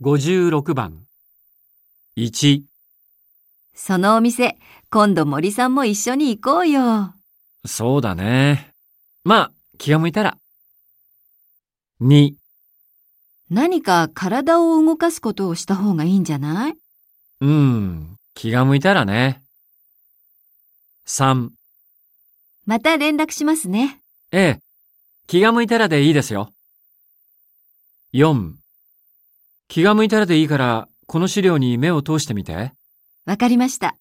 56番。1、そのお店、今度森さんも一緒に行こうよ。そうだね。まあ、気が向いたら。2、何か体を動かすことをした方がいいんじゃない？うん、気が向いたらね。3、また連絡しますね。ええ、気が向いたらでいいですよ。4、気が向いたらでいいから、この資料に目を通してみて。わかりました。